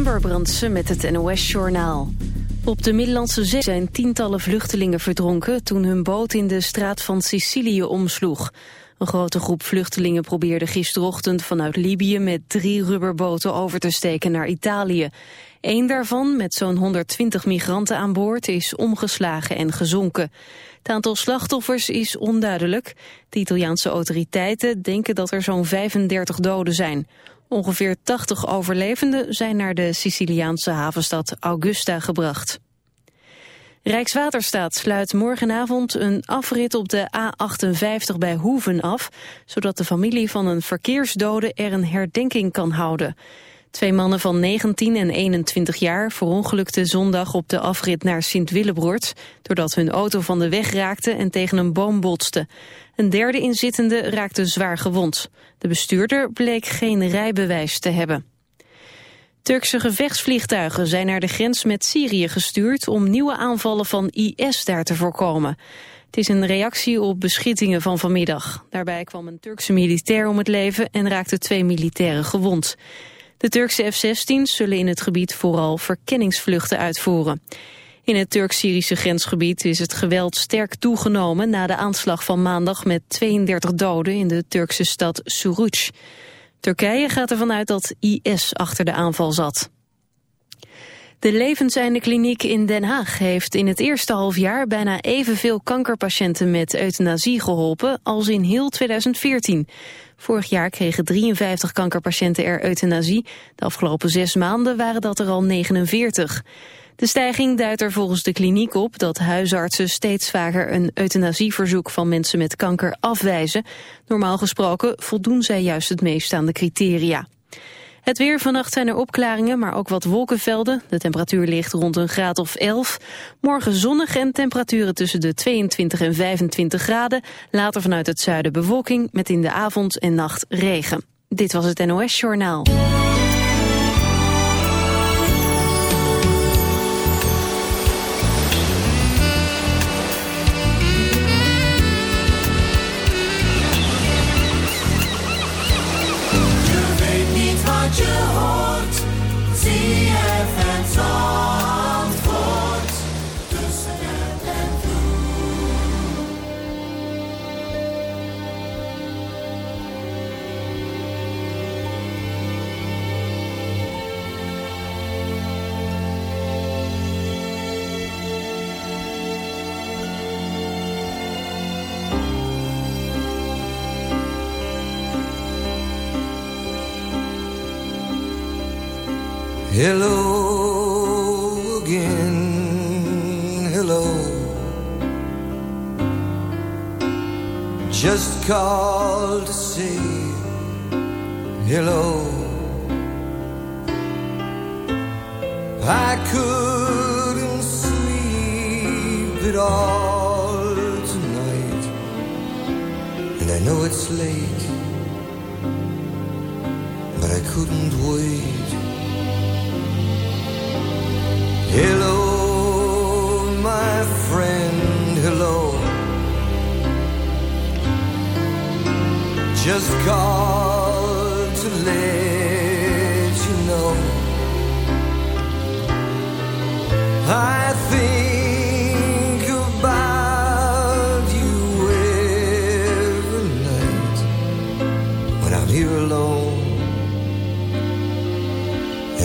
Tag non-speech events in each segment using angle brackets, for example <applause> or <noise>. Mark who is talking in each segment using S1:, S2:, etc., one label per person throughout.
S1: Ember Brandse met het NOS-journaal. Op de Middellandse Zee zijn tientallen vluchtelingen verdronken... toen hun boot in de straat van Sicilië omsloeg. Een grote groep vluchtelingen probeerde gisterochtend vanuit Libië... met drie rubberboten over te steken naar Italië. Eén daarvan, met zo'n 120 migranten aan boord, is omgeslagen en gezonken. Het aantal slachtoffers is onduidelijk. De Italiaanse autoriteiten denken dat er zo'n 35 doden zijn. Ongeveer 80 overlevenden zijn naar de Siciliaanse havenstad Augusta gebracht. Rijkswaterstaat sluit morgenavond een afrit op de A58 bij Hoeven af, zodat de familie van een verkeersdode er een herdenking kan houden. Twee mannen van 19 en 21 jaar verongelukten zondag op de afrit naar Sint-Willebroort... doordat hun auto van de weg raakte en tegen een boom botste. Een derde inzittende raakte zwaar gewond. De bestuurder bleek geen rijbewijs te hebben. Turkse gevechtsvliegtuigen zijn naar de grens met Syrië gestuurd... om nieuwe aanvallen van IS daar te voorkomen. Het is een reactie op beschietingen van vanmiddag. Daarbij kwam een Turkse militair om het leven en raakte twee militairen gewond. De Turkse F-16's zullen in het gebied vooral verkenningsvluchten uitvoeren. In het Turk-Syrische grensgebied is het geweld sterk toegenomen... na de aanslag van maandag met 32 doden in de Turkse stad Suruc. Turkije gaat ervan uit dat IS achter de aanval zat. De levenseinde kliniek in Den Haag heeft in het eerste halfjaar bijna evenveel kankerpatiënten met euthanasie geholpen als in heel 2014. Vorig jaar kregen 53 kankerpatiënten er euthanasie. De afgelopen zes maanden waren dat er al 49. De stijging duidt er volgens de kliniek op dat huisartsen steeds vaker een euthanasieverzoek van mensen met kanker afwijzen. Normaal gesproken voldoen zij juist het meest aan de criteria. Het weer vannacht zijn er opklaringen, maar ook wat wolkenvelden. De temperatuur ligt rond een graad of 11. Morgen zonnig en temperaturen tussen de 22 en 25 graden. Later vanuit het zuiden bewolking met in de avond en nacht regen. Dit was het NOS Journaal.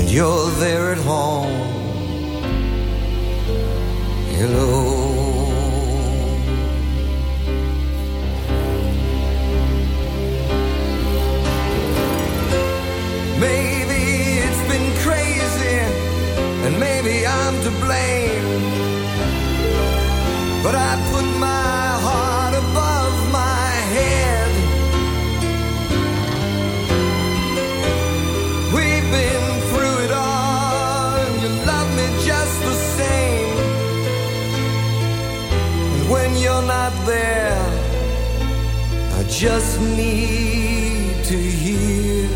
S2: And you're there at home. Hello. Just need to hear.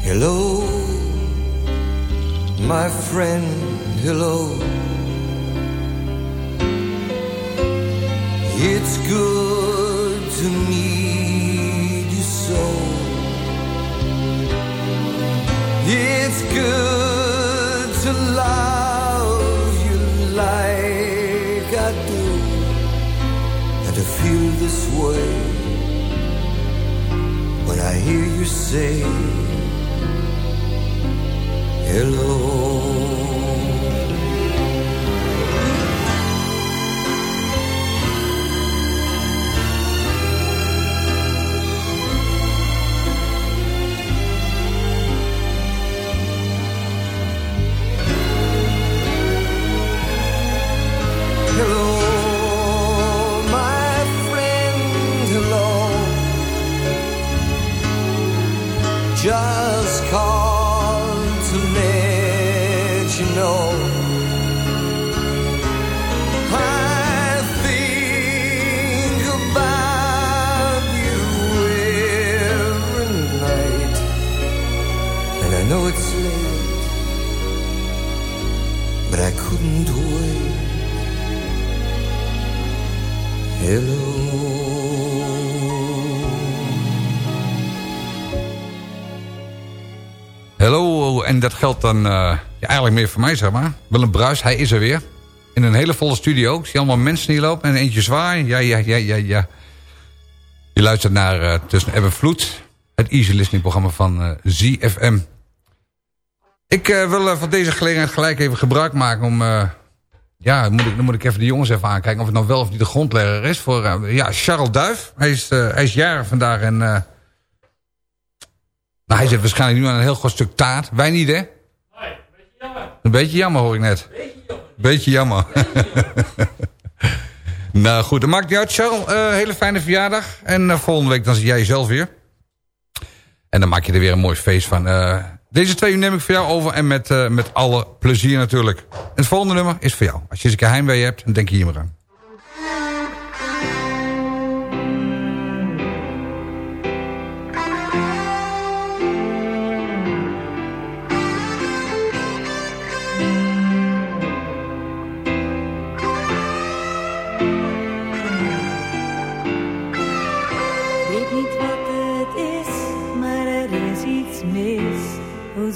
S2: Hello, my friend, hello. It's good to meet you so. It's good this way when I hear you say hello.
S3: Dat geldt dan uh, ja, eigenlijk meer voor mij, zeg maar. Willem Bruis, hij is er weer. In een hele volle studio. Ik zie allemaal mensen hier lopen en eentje zwaaien. Ja, ja, ja, ja, ja. Je luistert naar uh, Tussen Ebb Vloed. Het easy listening programma van uh, ZFM. Ik wil van deze gelegenheid gelijk even gebruik maken om... ja, dan moet, ik, dan moet ik even de jongens even aankijken... of het nou wel of niet de grondlegger is voor ja, Charles Duif. Hij is, hij is jarig vandaag en nou, hij zit waarschijnlijk nu aan een heel groot stuk taart. Wij niet, hè? Nee, een beetje jammer. Een beetje jammer, hoor ik net. Beetje jammer. Beetje <laughs> jammer. nou goed, dat maakt niet uit. Charles, uh, hele fijne verjaardag. En uh, volgende week dan zie jij jezelf weer. En dan maak je er weer een mooi feest van. Uh, deze twee uur neem ik voor jou over. En met, met alle plezier natuurlijk. En het volgende nummer is voor jou. Als je eens een heimwee hebt, dan denk je hier maar aan.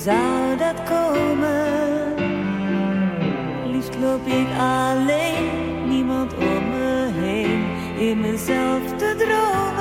S4: zou
S3: dat komen? Liefst loop ik alleen, niemand om me heen, in mezelf te dromen.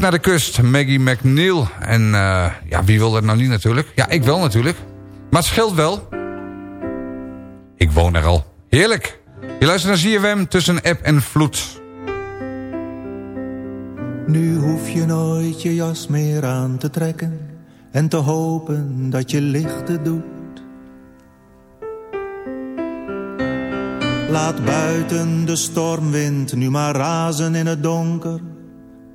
S4: Naar de kust, Maggie McNeil. En uh, ja, wie wil dat nou niet natuurlijk? Ja, ik wel natuurlijk. Maar het scheelt wel. Ik woon er al. Heerlijk. Je luistert naar ZFM tussen app en vloed.
S5: Nu hoef je nooit je jas meer aan te trekken en te hopen dat je lichten doet. Laat buiten de stormwind nu maar razen in het donker,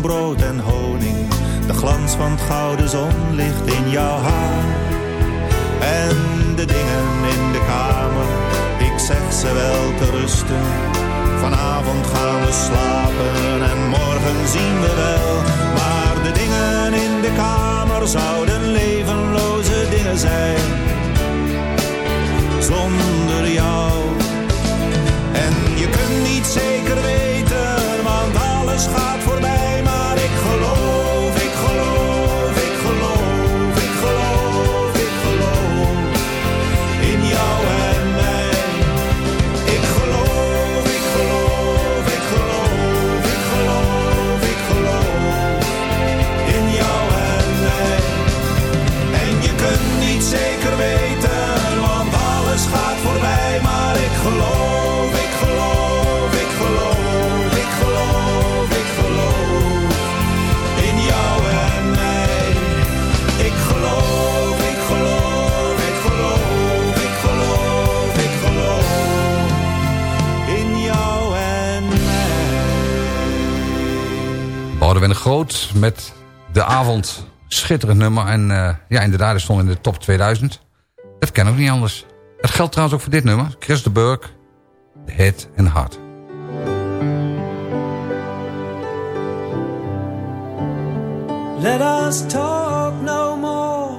S5: Brood en honing. De glans van het gouden zonlicht in jouw haar. En de dingen in de kamer, ik zeg ze wel te rusten. Vanavond gaan we slapen
S4: Groot met De Avond. Schitterend nummer. En uh, ja, inderdaad, het stond in de top 2000. Dat kan ook niet anders. Dat geldt trouwens ook voor dit nummer. Chris de Burg, The Head and Heart.
S6: Let us talk no more.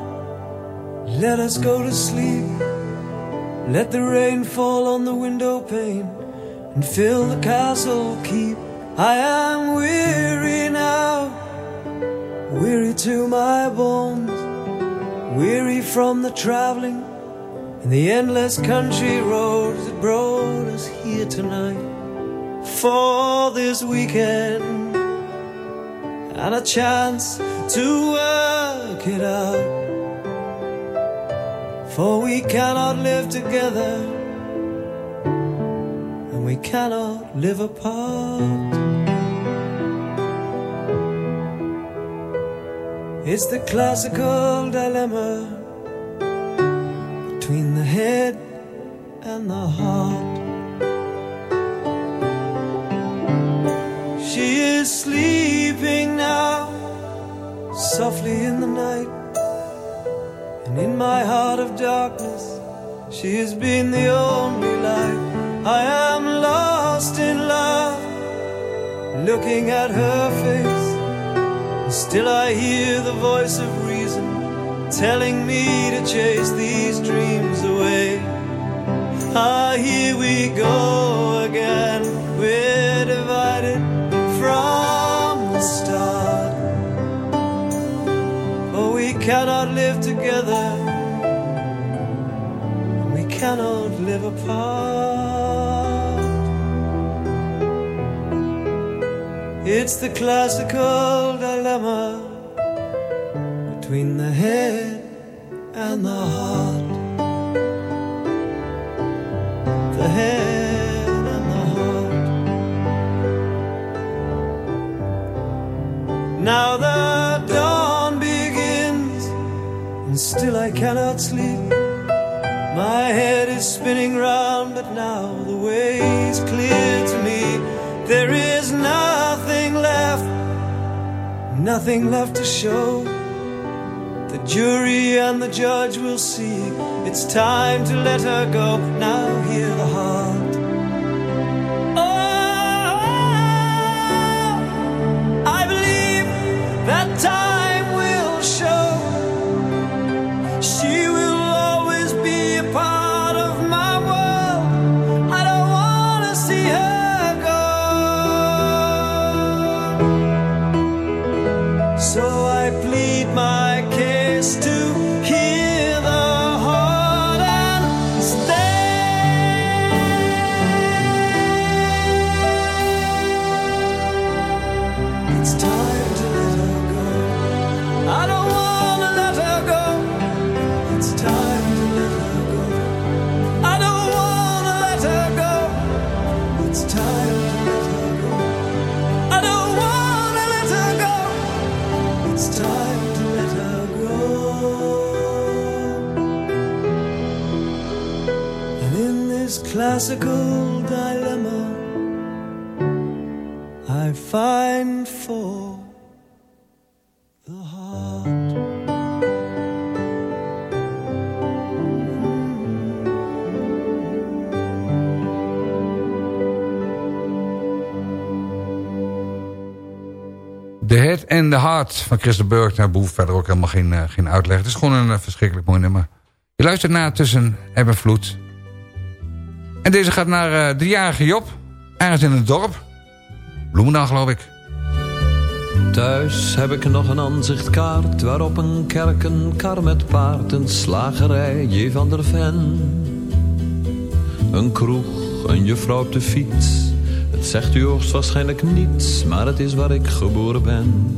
S6: Let us go to sleep. Let the rain fall on the window pane and fill the castle keep. I am weary now, weary to my bones, weary from the traveling and the endless country roads that brought us here tonight for this weekend and a chance to work it out. For we cannot live together and we cannot live apart. It's the classical dilemma between the head and the heart. She is sleeping now, softly in the night. And in my heart of darkness, she has been the only light. I am lost in love, looking at her face. Still I hear the voice of reason telling me to chase these dreams away. Ah, here we go again. We're divided from the start. For we cannot live together. We cannot live apart. It's the classical head and the heart. The head and the heart. Now the dawn begins, and still I cannot sleep. My head is spinning round, but now the way is clear to me. There is nothing left, nothing left to show. Jury and the judge will see. It's time to let her go. Now hear the heart. The Heart
S4: van Chris de Burg. Daar behoeft verder ook helemaal geen, eh, geen uitleg. Het is gewoon een eh, verschrikkelijk mooi nummer. Je luistert naar Tussen Eb en Vloed. En deze gaat naar eh, de jarige Job. Ergens in het dorp. Bloemendaal geloof ik.
S7: Thuis heb ik nog een aanzichtkaart waarop een kerk, een kar met paard, een slagerij, J. van der Ven. Een kroeg, een juffrouw op de fiets. Het zegt u hoogstwaarschijnlijk niets, maar het is waar ik geboren ben.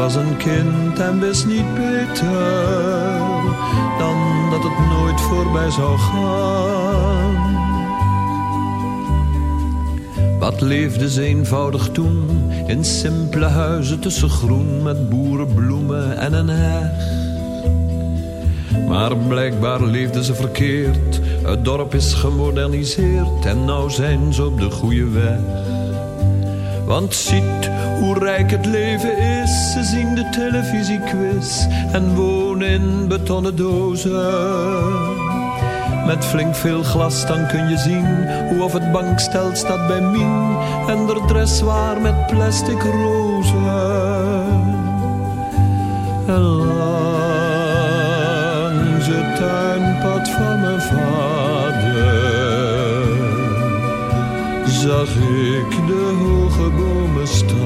S7: Was een kind en wist niet beter dan dat het nooit voorbij zou gaan. Wat leefde ze eenvoudig toen in simpele huizen tussen groen met boerenbloemen en een heg. Maar blijkbaar leefden ze verkeerd. Het dorp is gemoderniseerd en nou zijn ze op de goede weg. Want ziet hoe rijk het leven is. Ze zien de televisiequiz en wonen in betonnen dozen. Met flink veel glas dan kun je zien hoe of het bankstel staat bij Mien. En de dress waar met plastic rozen. En langs het tuinpad van mijn vader zag ik de hoge bomen staan.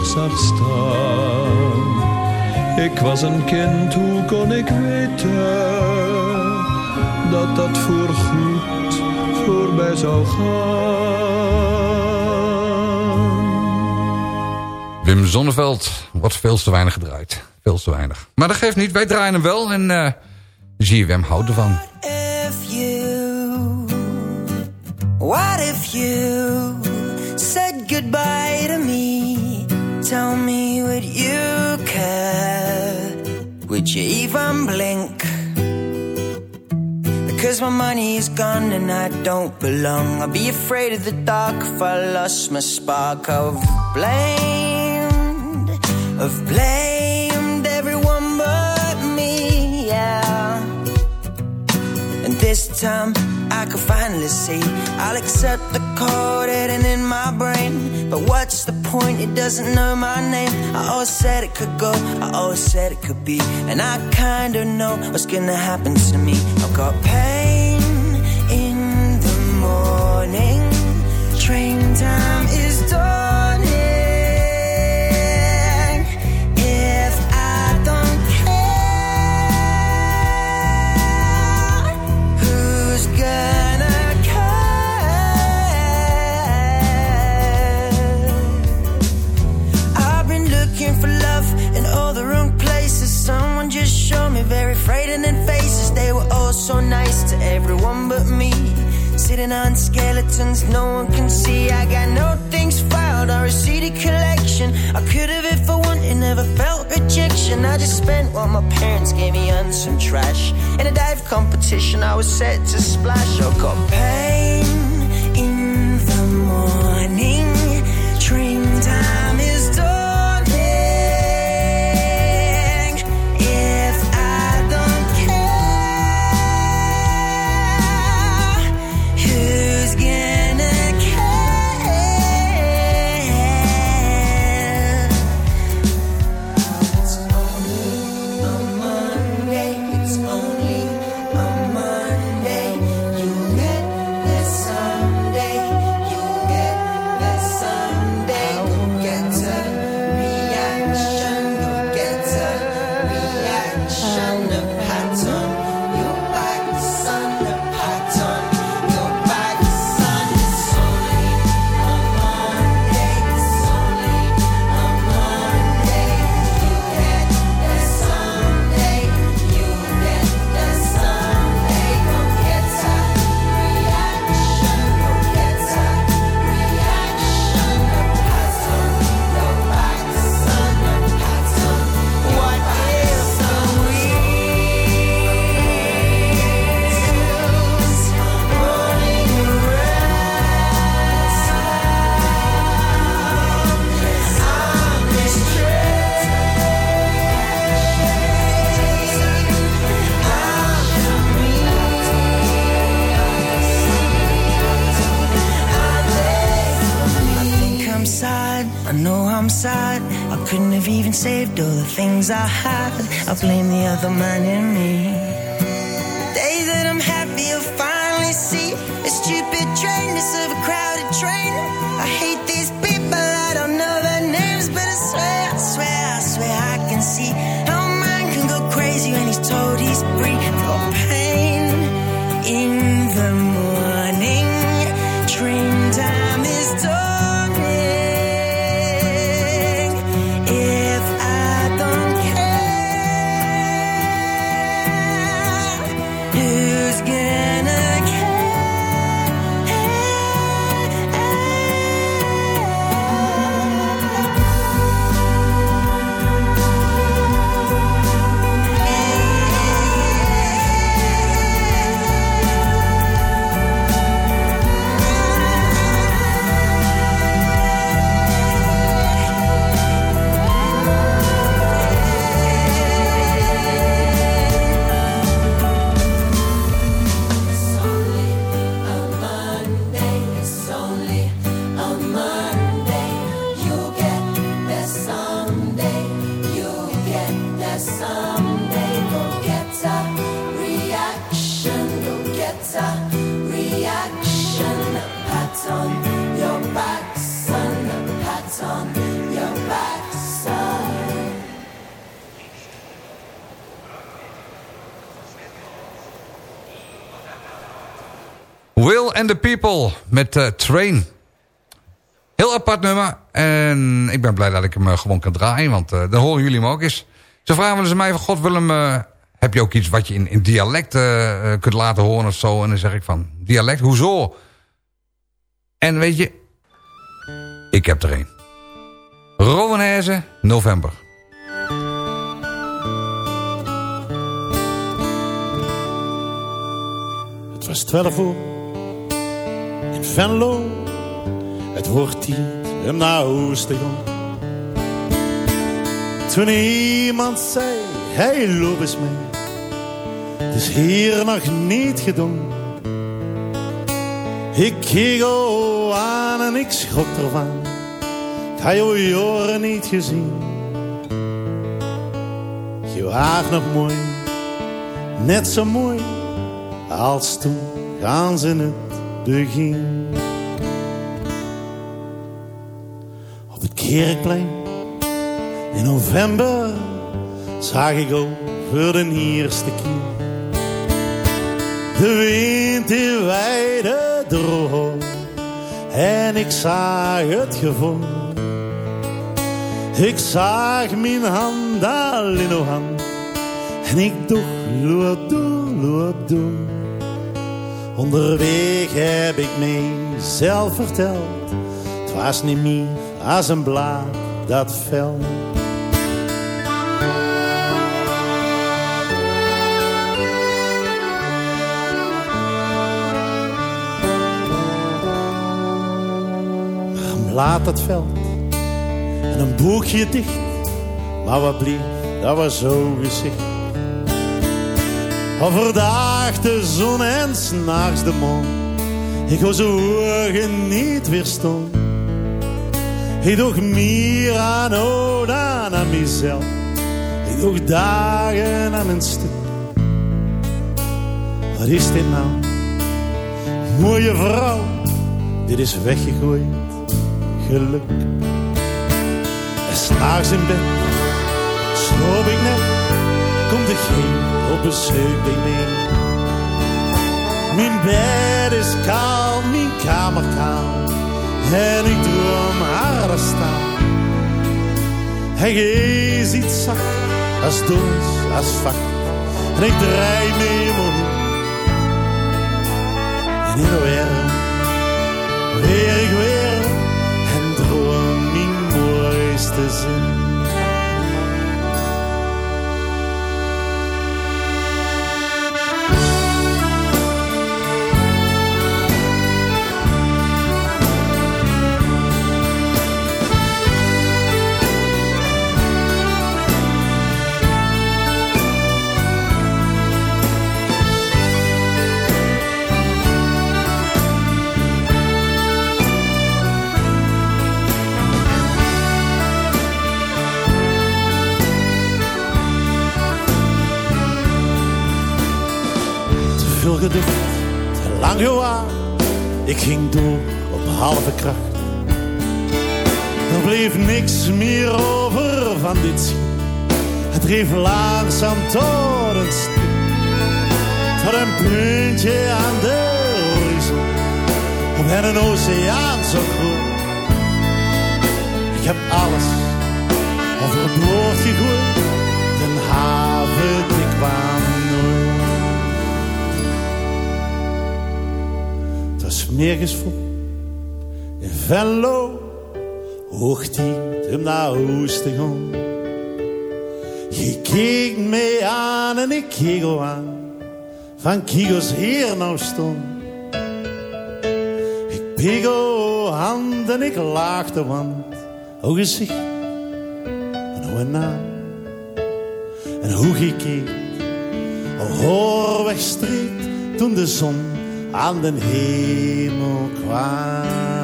S7: nog zag staan. Ik was een kind, hoe kon ik weten dat dat voorgoed voorbij zou gaan?
S4: Wim Zonneveld wordt veel te weinig gedraaid. Veel te weinig. Maar dat geeft niet, wij draaien hem wel en uh, zie je Wim houdt
S8: you, what if you said goodbye. Tell me, would you care? Would you even blink? Because my money is gone and I don't belong. I'd be afraid of the dark if I lost my spark of blamed, of blamed everyone but me, yeah. And this time I can finally see. I'll accept the code hidden in my brain. But what's the point? It doesn't know my name. I always said it could go, I always said it could be. And I kinda know what's gonna happen to me. I've got pain in the morning. Train time is dawning. Just spent what my parents gave me on some trash. In a dive competition, I was set to splash. I got pain in the morning. Saved all the things I had. I blame the other man in me.
S4: And the People met uh, Train. Heel apart nummer. En ik ben blij dat ik hem uh, gewoon kan draaien. Want uh, dan horen jullie hem ook eens. Ze vragen ze mij van... God Willem, heb je ook iets wat je in, in dialect kunt laten horen of zo? En dan zeg ik van... Dialect? Hoezo? En weet je... Ik heb er een. Rowanese, november.
S9: Het was 12 uur Venlo. Het wordt tijd om naar gaan. Toen iemand zei, hey loop eens mee. Het is hier nog niet gedaan. Ik keek aan en ik schrok ervan. Ik had je jaren niet gezien. Je was nog mooi, net zo mooi als toen gaan ze het begin. Op het kerkplein in november zag ik voor de eerste keer. De wind die weide droog en ik zag het gevoel. Ik zag mijn hand al in hand en ik doe, loop door, loop door. Onderweg heb ik mezelf verteld. Het was niet meer als een blaad dat fel. Een blaad dat veld en een boekje dicht. Maar wat blieft, dat was zo gezicht. Overdag de zon en s'nachts de maan. Ik was ogen niet weerstand. Ik doe meer aan Oda aan mezelf. Ik doe dagen aan mijn stuk. Wat is dit nou? Mooie vrouw, dit is weggegooid geluk. En s'nachts in bed sloop ik net, komt de geen op bezoek bij mij. Mijn bed is kaal, mijn kamer kaal. En ik droom haar staan. Hij is iets zacht, als doos, als vacht. En ik draai mee om. En in de weer ik weer. En droom mijn mooiste zin. Ging door op halve kracht. Er bleef niks meer over van dit schip. Het dreef langzaam tot een stip. Tot een puntje aan de horizon. Op een oceaan zo groot. Ik heb alles overboord gegooid. Den haven kwam nergens vol. In Venlo hoog diep hem naar oosten gaan. Je keek me aan en ik keek al aan. Van Kigos hier nou stond. Ik pegel hand en ik laag de wand. O gezicht en hoe een naam. En hoe gekeken. Al hoor wegstreed toen de zon aan den hemel kwam.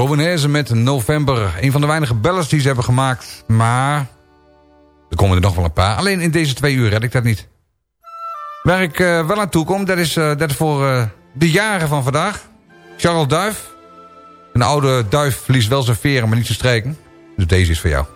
S10: Rowanese met November. Een van de weinige bellers die ze hebben gemaakt. Maar er komen er nog wel een paar. Alleen in deze twee uur red ik dat niet. Waar ik uh, wel aan toe kom, dat is, uh, dat voor uh, de jaren van vandaag. Charles Duif. Een oude duif verliest wel zijn veren, maar niet zijn streken. Dus deze is voor jou.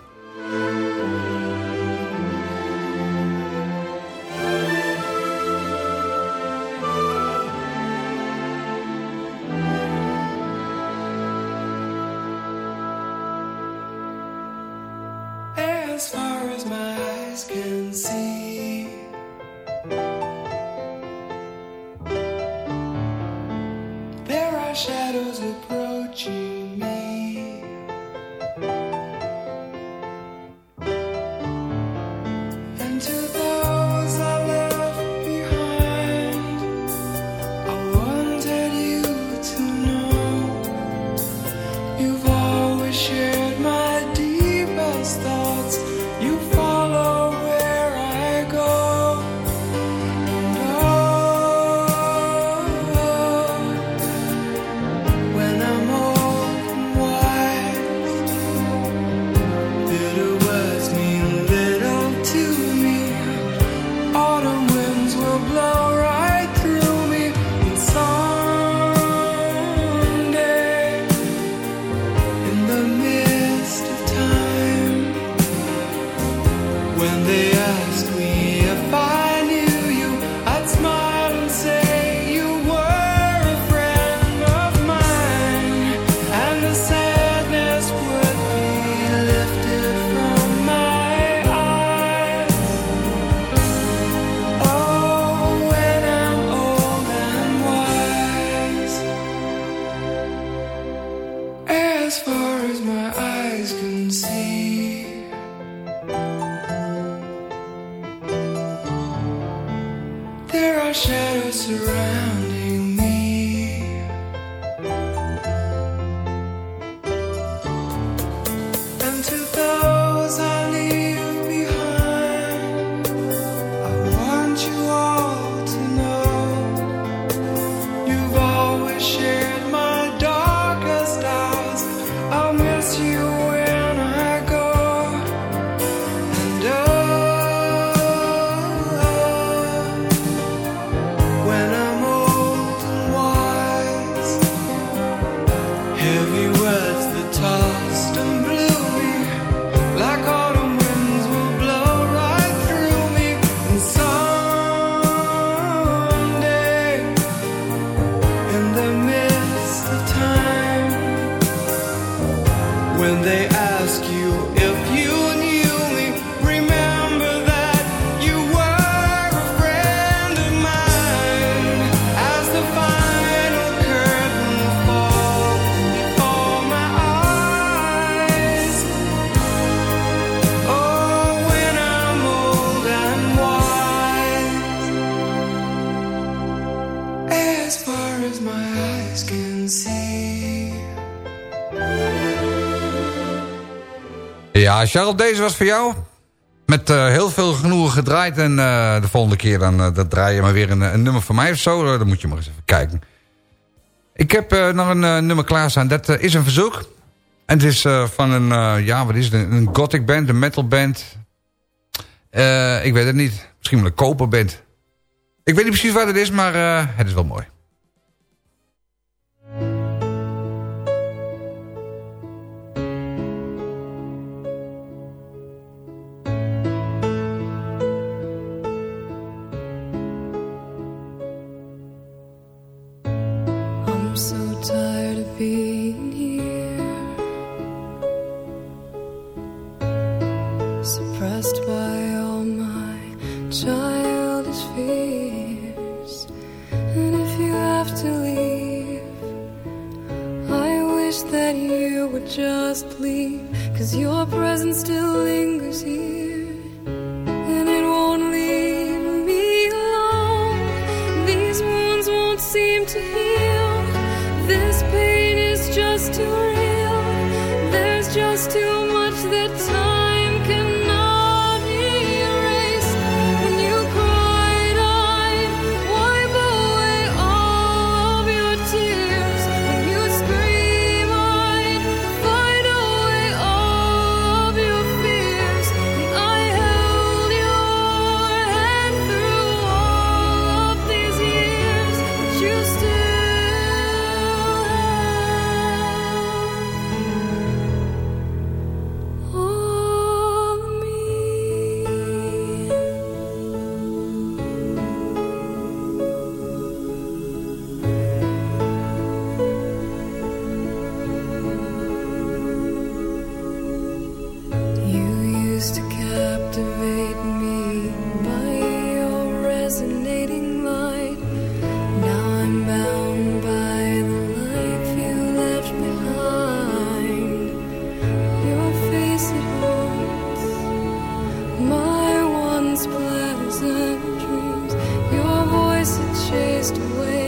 S11: shadows around.
S12: Ja, Charles, deze was voor jou. Met uh, heel veel genoegen gedraaid. En uh, de volgende keer dan, uh, dan draai je maar weer een, een, nummer van mij of zo. dan moet je maar eens even kijken. Ik heb nog een nummer klaarstaan. Dat is een verzoek. En het is van een, ja, wat is het? Een gothic band, een metal band. ik weet het niet. Misschien wel een koperband. Ik weet niet precies wat het is, maar het is wel mooi. pleasant dreams. Your voice had chased away.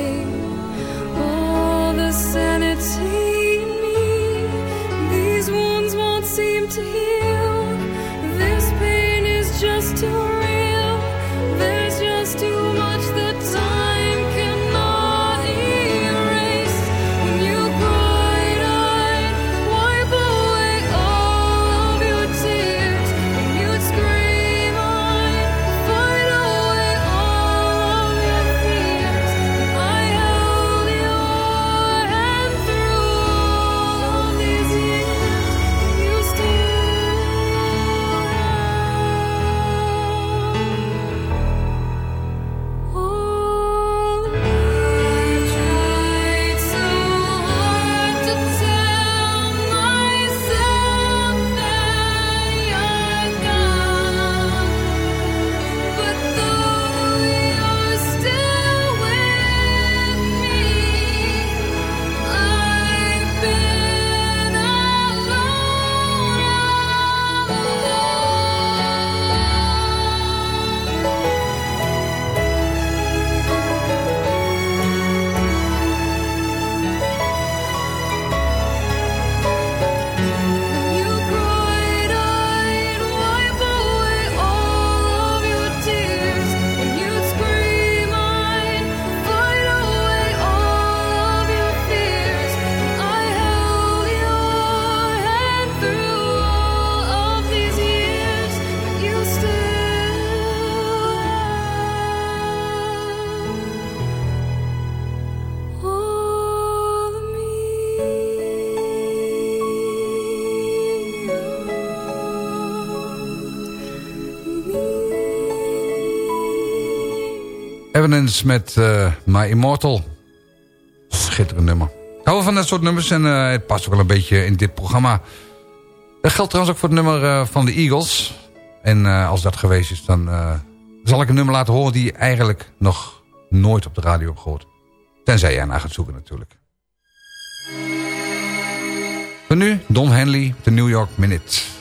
S12: Evidence met uh, My Immortal. Schitterend nummer. Ik hou van dat soort nummers en uh, het past ook wel een beetje in dit programma. Dat geldt trouwens ook voor het nummer uh, van de Eagles. En als dat geweest is, dan zal ik een nummer laten horen... die je eigenlijk nog nooit op de radio hebt gehoord. Tenzij jij naar gaat zoeken natuurlijk. Voor nu Don Henley, de New York Minute.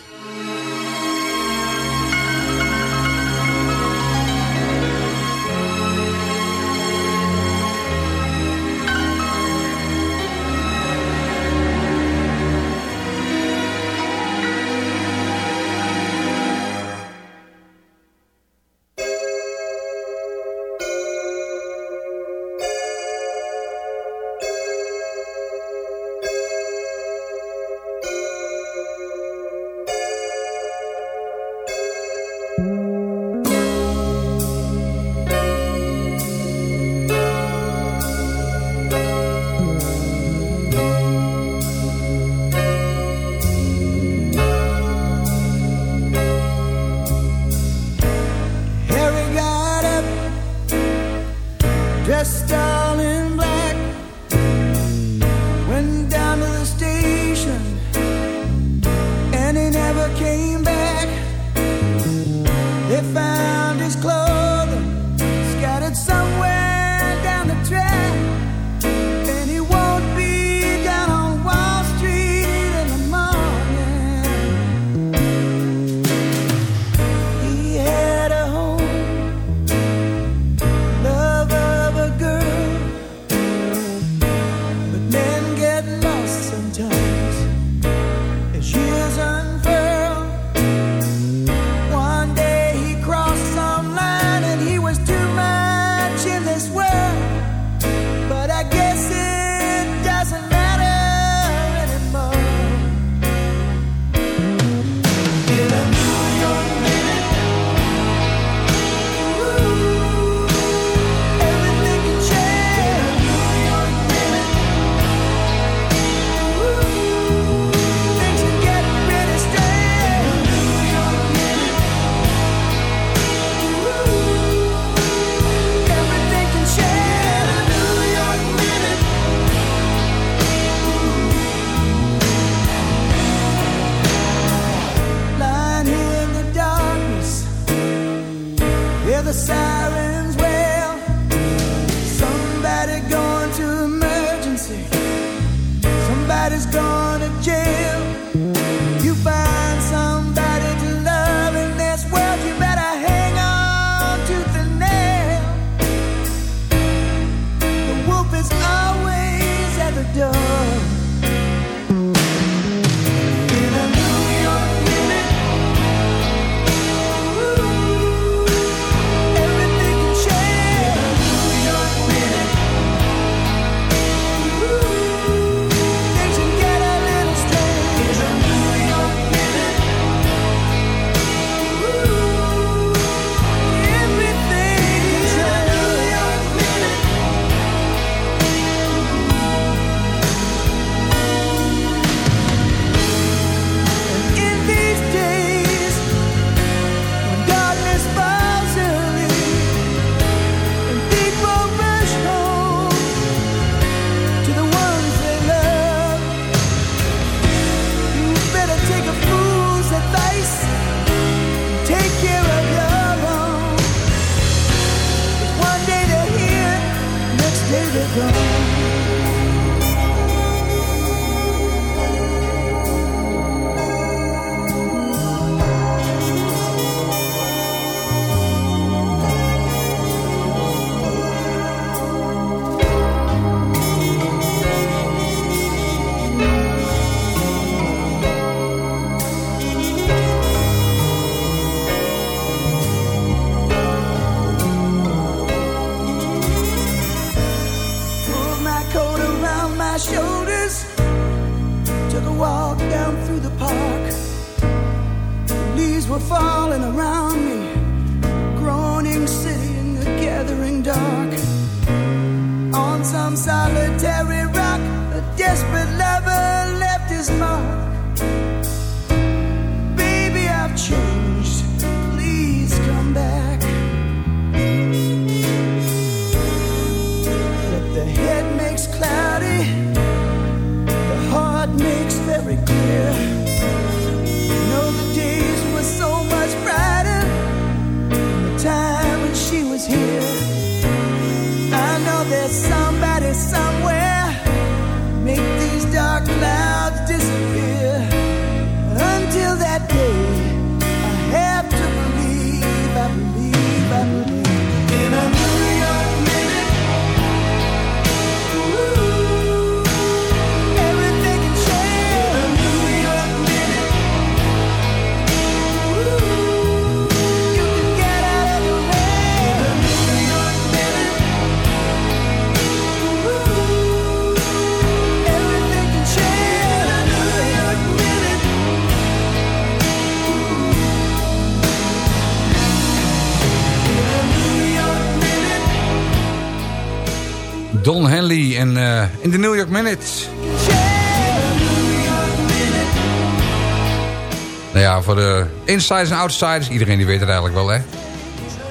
S4: Voor de insiders en outsiders, iedereen die weet het eigenlijk wel, hè.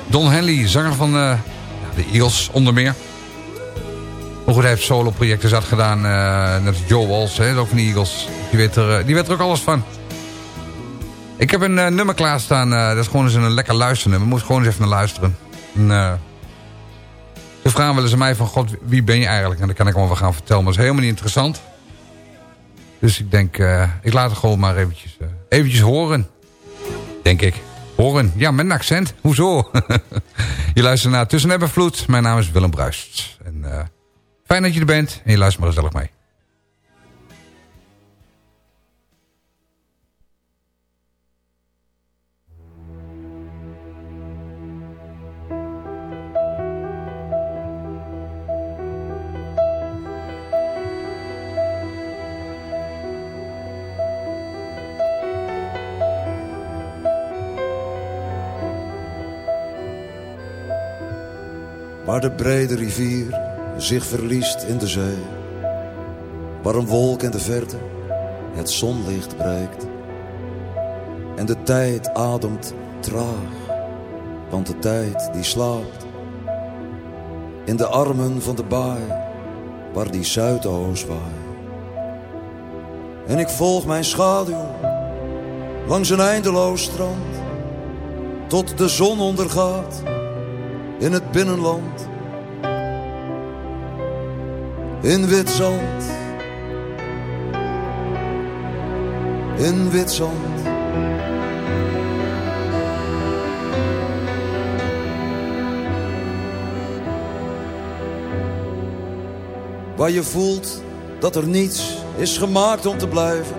S4: Don Henley, zanger van eh, de Eagles, onder meer. Maar goed, hij heeft solo-projecten zat gedaan. eh net Joe Walsh, hè, ook van de Eagles. Die weet, er, eh, die weet er ook alles van. Ik heb een eh, nummer klaarstaan. eh dat is gewoon eens een lekker luisternummer. Moet gewoon eens even naar luisteren. En, eh, ze vragen eens aan mij van... God, wie ben je eigenlijk? En dan kan ik allemaal wel gaan vertellen. Maar dat is helemaal niet interessant. Dus ik denk, eh, ik laat het gewoon maar eventjes, eh, eventjes horen. Denk ik. Horen. Ja, met een accent. Hoezo? <laughs> je luistert naar Tussen Vloed. Mijn naam is Willem Bruist. En, eh, fijn dat je er bent. En je luistert maar gezellig mee.
S13: Waar de brede rivier zich verliest in de zee. Waar een wolk in de verte het zonlicht breekt. En de tijd ademt traag, want de tijd die slaapt. In de armen van de baai, waar die zuidoost waait. En ik volg mijn schaduw langs een eindeloos strand. Tot de zon ondergaat in het binnenland. In wit zand, in wit zand. Waar je voelt dat er niets is gemaakt om te blijven.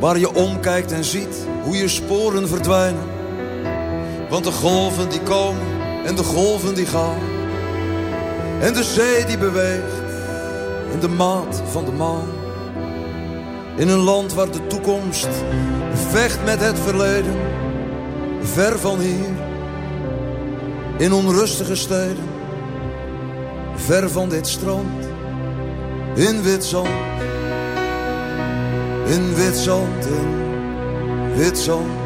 S13: Waar je omkijkt en ziet hoe je sporen verdwijnen. Want de golven die komen en de golven die gaan. En de zee die beweegt in de maat van de maan. In een land waar de toekomst vecht met het verleden. Ver van hier. In onrustige steden. Ver van dit strand. In wit zand. In wit zand. In wit zand.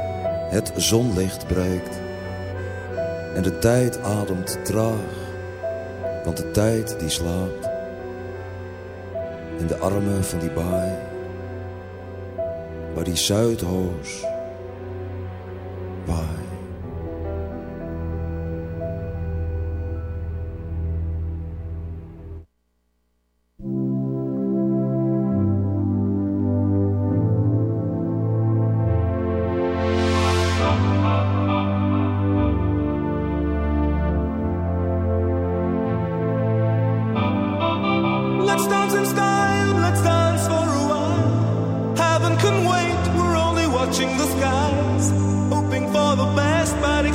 S13: het zonlicht breekt. En de tijd ademt traag, want de tijd die slaapt. In de armen van die baai, waar die Zuidhoos waait.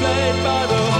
S14: The music's played by the, the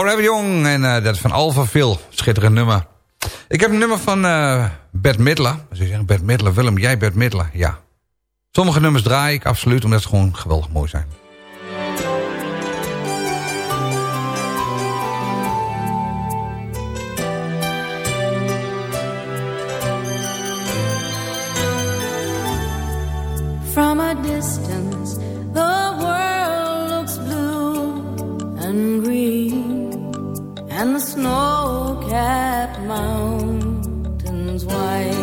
S14: Forever Young.
S4: En uh, dat is van Alpha Phil. Schitterend nummer. Ik heb een nummer van uh, Bert Midler. Ze zeggen Bert Midler. Willem, jij Bert Midler? Ja. Sommige nummers draai ik absoluut omdat ze gewoon geweldig mooi zijn.
S12: Snow-capped mountains white.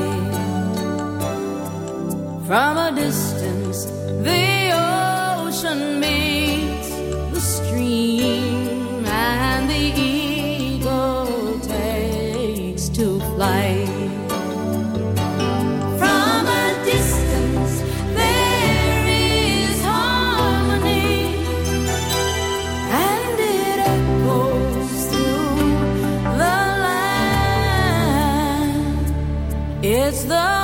S12: From a distance, the ocean meets the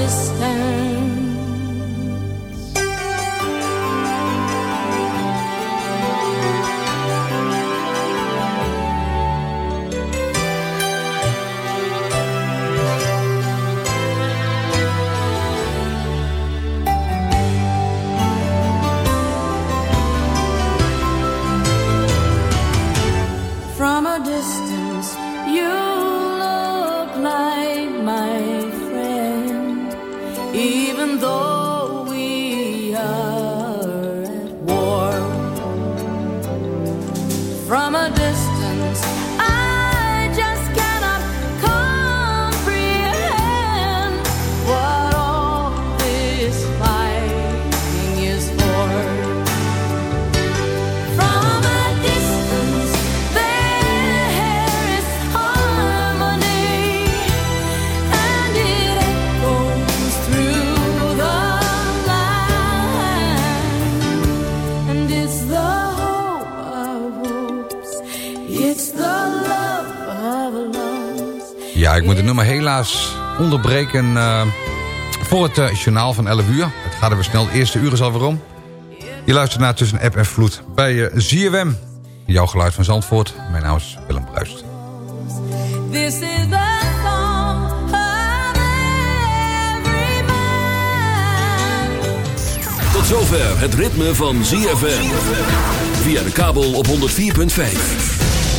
S12: us
S4: helaas onderbreken uh, voor het uh, journaal van 11 uur. Het gaat er weer snel. Het eerste uur is alweer om. Je luistert naar Tussen App en Vloed bij uh, ZFM. Jouw geluid van Zandvoort. Mijn naam is Willem Bruist.
S12: This is the song of every man.
S15: Tot zover het ritme van ZFM. Via de kabel op 104.5.